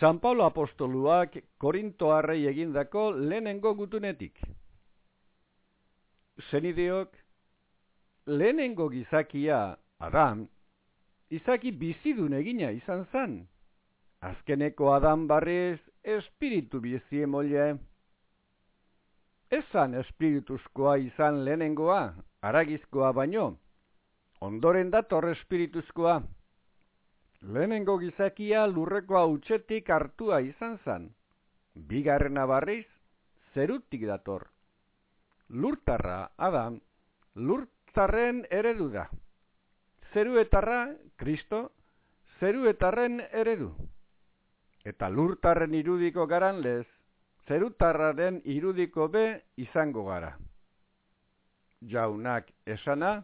San Paulo apostoluak Korintoarrei egindako lehenengo gutunetik. Zenideok, lehenengo gizakia, Adam, izaki bizidun egina izan zen. Azkeneko Adam barriz espiritu bizie molle. Ezan espirituzkoa izan lehenengoa, aragizkoa baino. Ondoren dator espirituzkoa. Lehenengo gizakia lurreko hautsetik hartua izan zan. Bigarrena barriz, zerutik dator. Lurtarra, Adam, lurtarren eredu da. Zeruetarra, Kristo, zeruetarren eredu. Eta lurtarren irudiko garan lez, zerutarraren irudiko be izango gara. Jaunak esana,